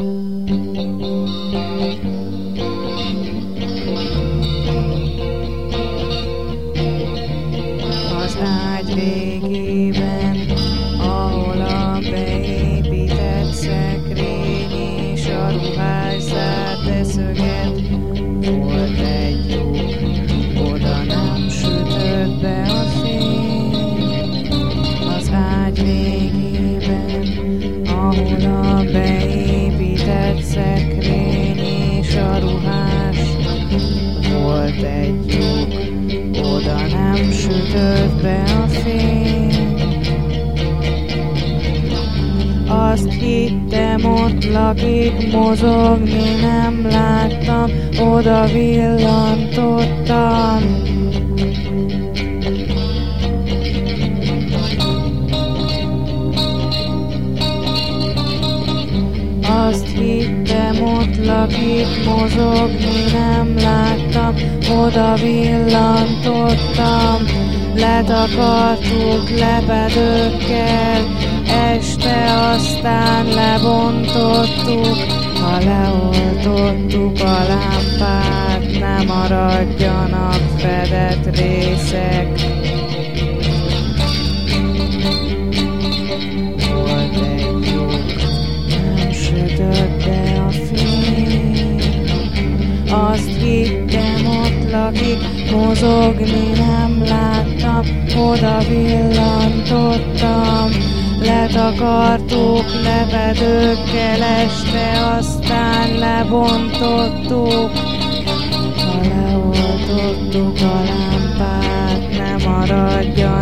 Az ágy végében, ahol a beépített szekrény és a volt egy lyuk, oda nem sütött be a fény. Az ágy végében, ahol a szekrény és a ruhás, volt egy lyuk, oda nem sütött be a fény. Azt hittem, ott lakik, mozogni nem láttam, oda villantottam. Azt hittem, ott lakik, mozogni nem láttam, oda villantottam. Letakartuk lepedőkkel, este aztán lebontottuk, ha leoltottuk a lámpát, nem maradjanak fedett részek. Ott lakik, mozogni nem láttam, oda villantottam. Letakartuk levedőkkel este, aztán lebontottuk. Ha leoltottuk a lámpát, ne maradjanak